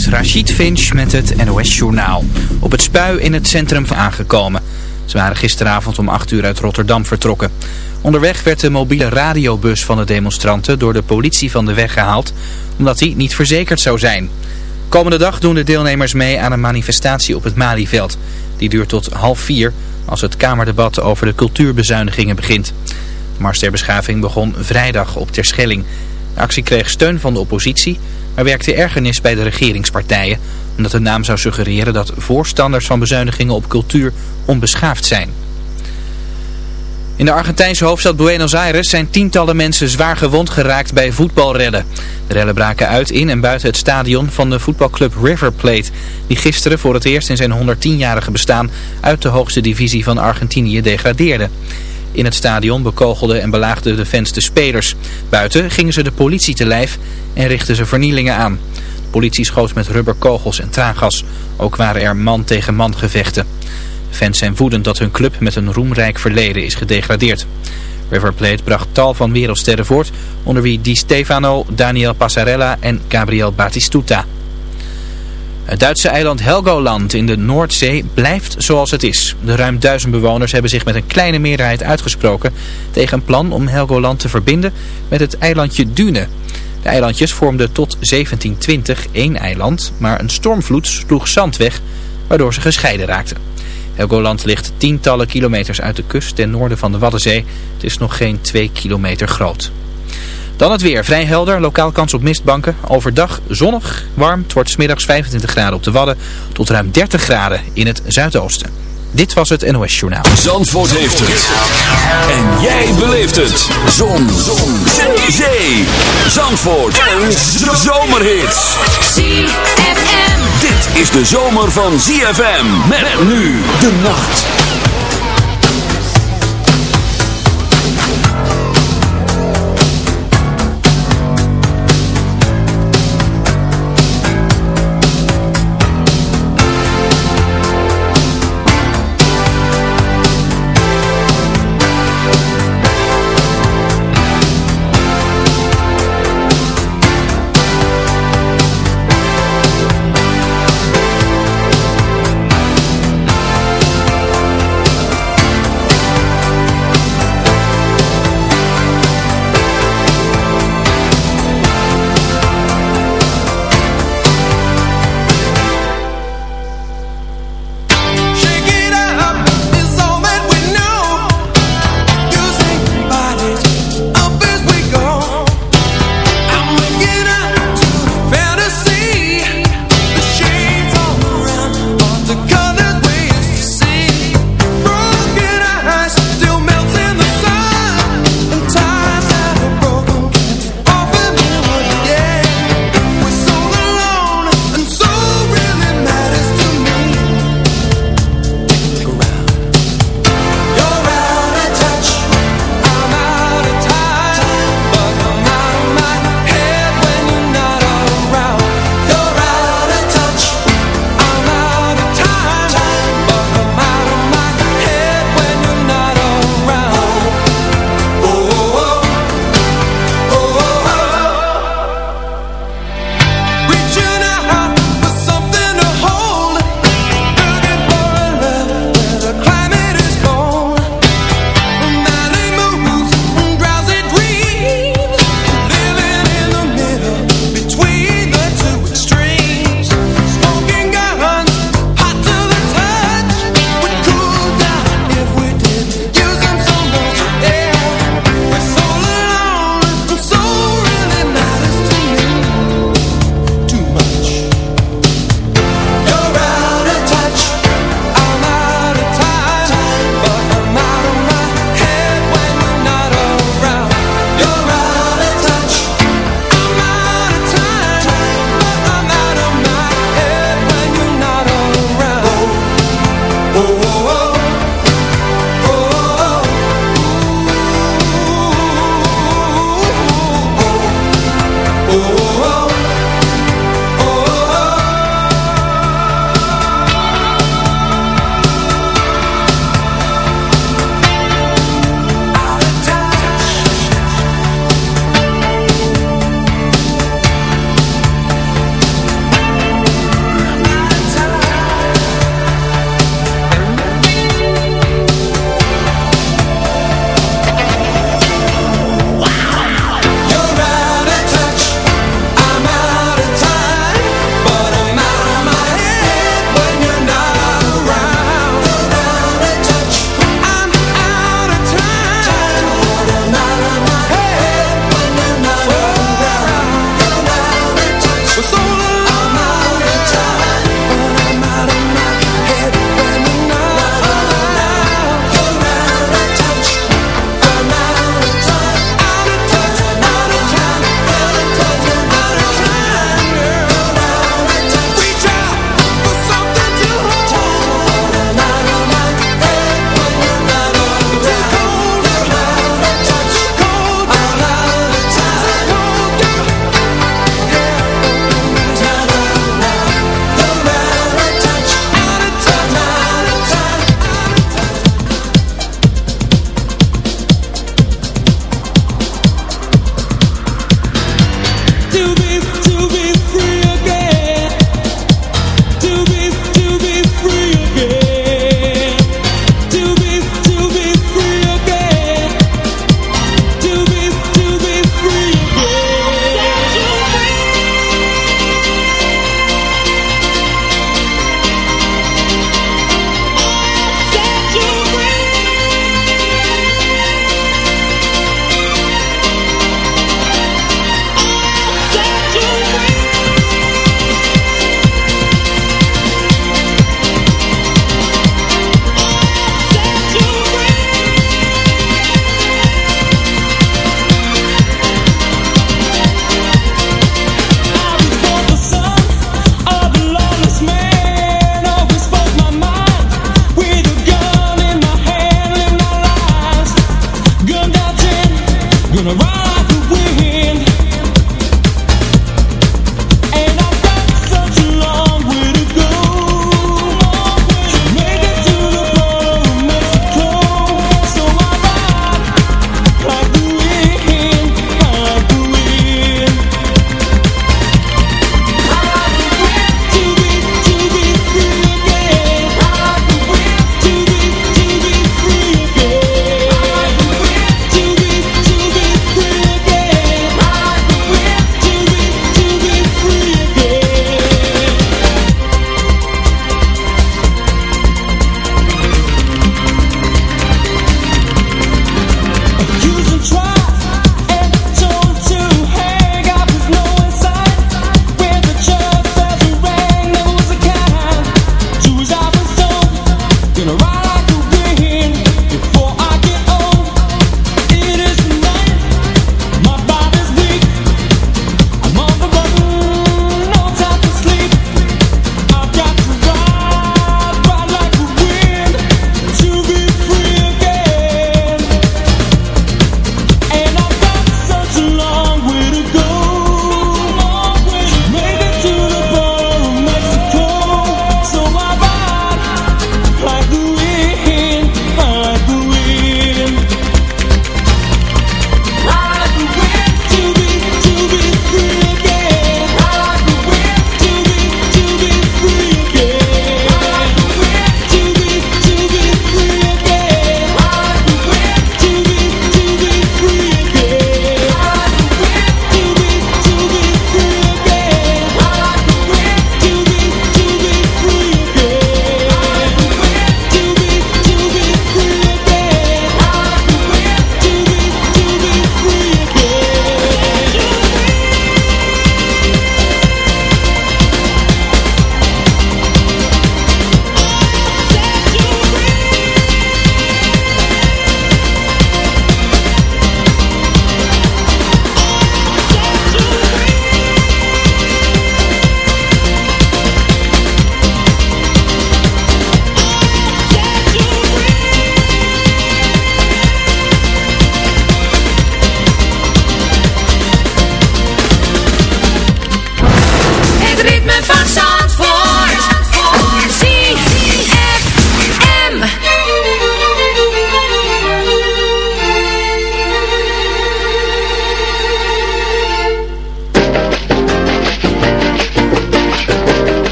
is Rachid Finch met het NOS Journaal. Op het spui in het centrum van aangekomen. Ze waren gisteravond om 8 uur uit Rotterdam vertrokken. Onderweg werd de mobiele radiobus van de demonstranten door de politie van de weg gehaald, omdat die niet verzekerd zou zijn. Komende dag doen de deelnemers mee aan een manifestatie op het Malieveld. Die duurt tot half vier als het Kamerdebat over de cultuurbezuinigingen begint. De Mars ter Beschaving begon vrijdag op Terschelling. De actie kreeg steun van de oppositie, maar werkte ergernis bij de regeringspartijen, omdat de naam zou suggereren dat voorstanders van bezuinigingen op cultuur onbeschaafd zijn. In de Argentijnse hoofdstad Buenos Aires zijn tientallen mensen zwaar gewond geraakt bij voetbalrellen. De rellen braken uit in en buiten het stadion van de voetbalclub River Plate, die gisteren voor het eerst in zijn 110-jarige bestaan uit de hoogste divisie van Argentinië degradeerde. In het stadion bekogelden en belaagden de fans de spelers. Buiten gingen ze de politie te lijf en richtten ze vernielingen aan. De politie schoot met rubberkogels en traangas. Ook waren er man tegen man gevechten. Fans zijn woedend dat hun club met een roemrijk verleden is gedegradeerd. River Plate bracht tal van wereldsterren voort, onder wie Di Stefano, Daniel Passarella en Gabriel Batistuta. Het Duitse eiland Helgoland in de Noordzee blijft zoals het is. De ruim duizend bewoners hebben zich met een kleine meerderheid uitgesproken tegen een plan om Helgoland te verbinden met het eilandje Dune. De eilandjes vormden tot 1720 één eiland, maar een stormvloed sloeg zand weg, waardoor ze gescheiden raakten. Helgoland ligt tientallen kilometers uit de kust ten noorden van de Waddenzee. Het is nog geen twee kilometer groot. Dan het weer. Vrij helder. Lokaal kans op mistbanken. Overdag zonnig, warm. Het wordt smiddags 25 graden op de Wadden tot ruim 30 graden in het zuidoosten. Dit was het NOS Journaal. Zandvoort heeft het. En jij beleeft het. Zon. Zon. Zee. Zandvoort. Een zomerhit. ZFM. Dit is de zomer van ZFM. Met nu de nacht.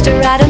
To at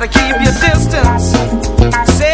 gotta keep your distance. Say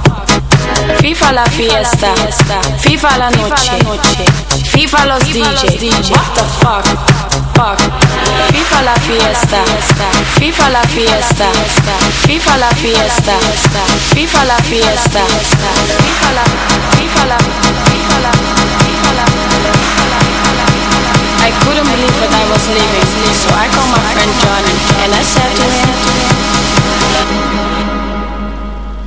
Viva la fiesta, viva la noche, viva los DJ. What the fuck? Fuck. Viva la fiesta, viva la fiesta, viva la fiesta, viva la fiesta, viva la, viva la, viva la, la. I couldn't believe what I was living, so I called my friend Johnny and I said to him,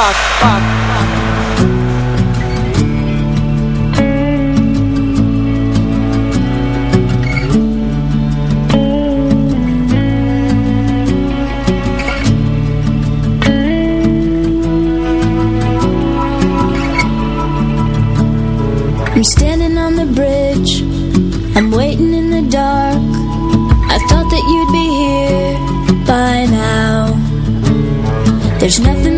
I'm standing on the bridge. I'm waiting in the dark. I thought that you'd be here by now. There's nothing.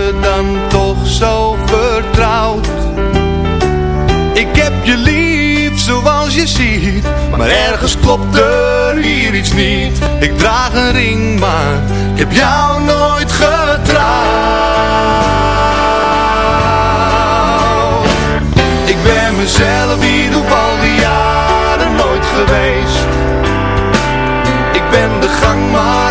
je lief zoals je ziet. Maar ergens klopt er hier iets niet. Ik draag een ring maar ik heb jou nooit getrouwd. Ik ben mezelf niet op al die jaren nooit geweest. Ik ben de gangmaker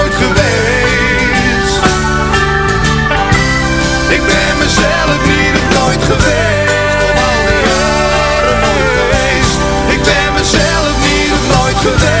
Ik ben mezelf niet nooit geweest. Al die jaren nooit geweest. Ik ben mezelf op nooit geweest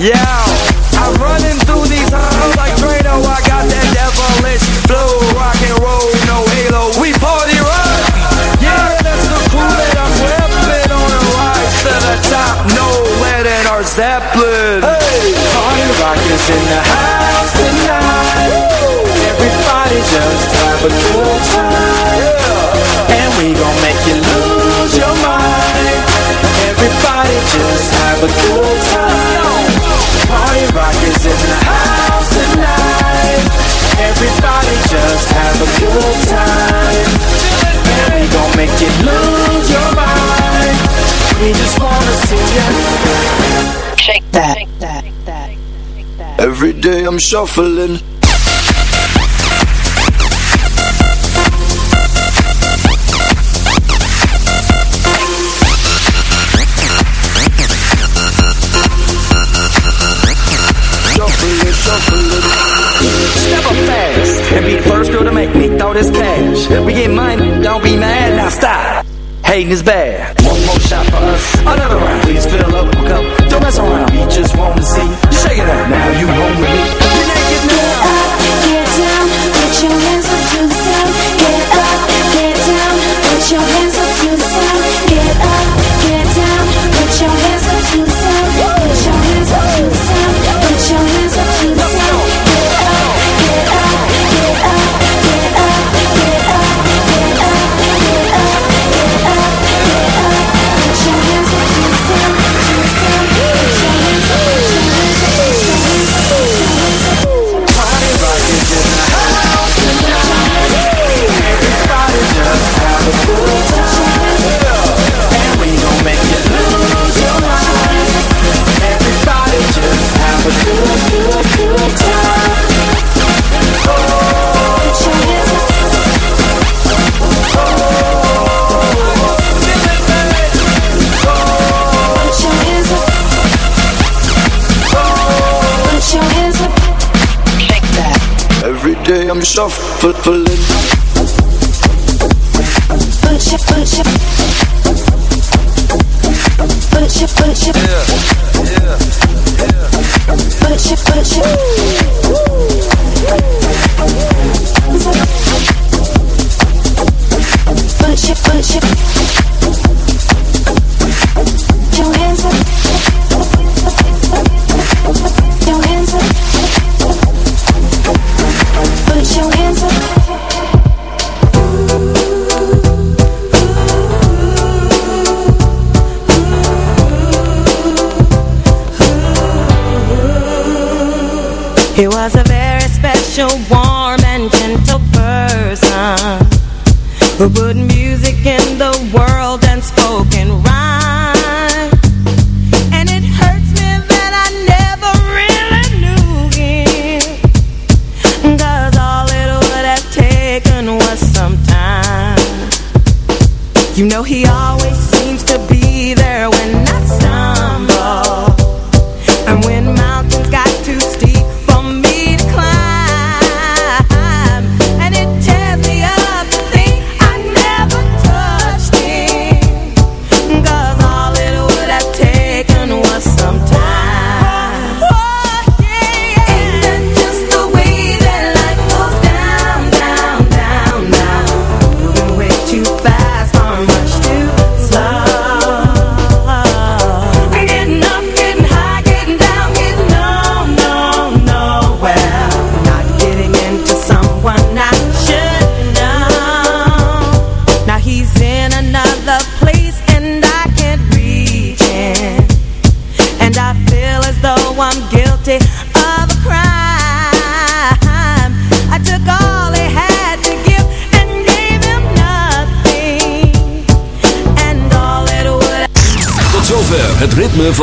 Yeah, I'm running through these halls like Drano. I got that devilish flow, rock and roll, no halo. We party rock. Yeah, that's the cool that I'm whipping on a ride to the top. No letting our Zeppelin. Hey, party rock is in the house tonight. Woo. Everybody just have a good time. Yeah. And we gon' make you lose your mind. Everybody just have a good good time. Make it lose your mind. We just wanna see ya. Shake that, shake that. Every day I'm shuffling. Shuffling, shuffling. Step up fast and be the first girl to make me bitch. We get money, don't be mad, now stop. Hating is bad. One more shot for us, another round. Please fill up a cup, don't mess around. We just wanna see shake it out. Now you home with me I'm shuffling